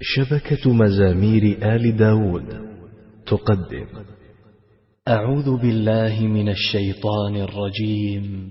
شبكة مزامير آل داود تقدم. أعوذ بالله من الشيطان الرجيم.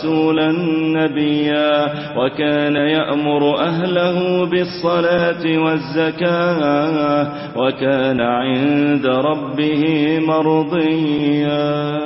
رسولا نبيا وكان يأمر أهله بالصلاة والزكاة وكان عند ربه مرضيا.